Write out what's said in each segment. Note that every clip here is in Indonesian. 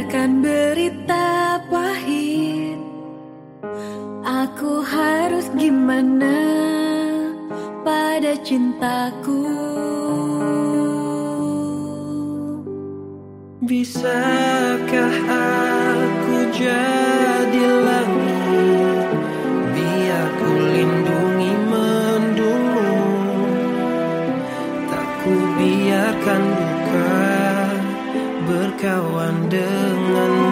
Biarkan berita pahit. Aku harus gimana Pada cintaku? Bisakah aku jadi lagi? berkawan denganmu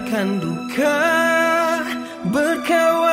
biarkan duka berkawan.